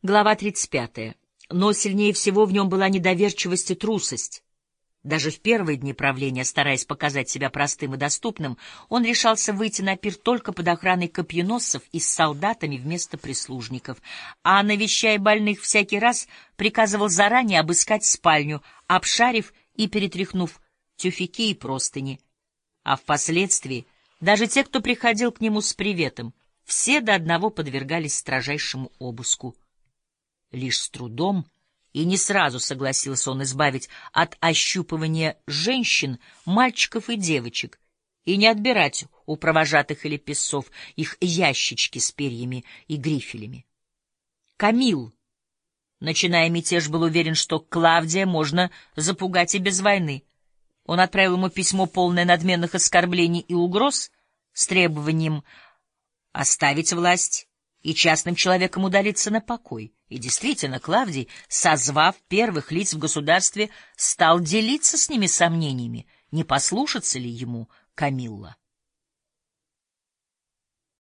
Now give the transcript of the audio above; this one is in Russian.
Глава 35. Но сильнее всего в нем была недоверчивость и трусость. Даже в первые дни правления, стараясь показать себя простым и доступным, он решался выйти на пир только под охраной копьеносцев и с солдатами вместо прислужников, а, навещая больных всякий раз, приказывал заранее обыскать спальню, обшарив и перетряхнув тюфяки и простыни. А впоследствии даже те, кто приходил к нему с приветом, все до одного подвергались строжайшему обыску. Лишь с трудом и не сразу согласился он избавить от ощупывания женщин, мальчиков и девочек и не отбирать у провожатых или песцов их ящички с перьями и грифелями. Камил, начиная мятеж, был уверен, что Клавдия можно запугать и без войны. Он отправил ему письмо, полное надменных оскорблений и угроз, с требованием оставить власть и частным человеком удалиться на покой. И действительно, Клавдий, созвав первых лиц в государстве, стал делиться с ними сомнениями, не послушаться ли ему Камилла.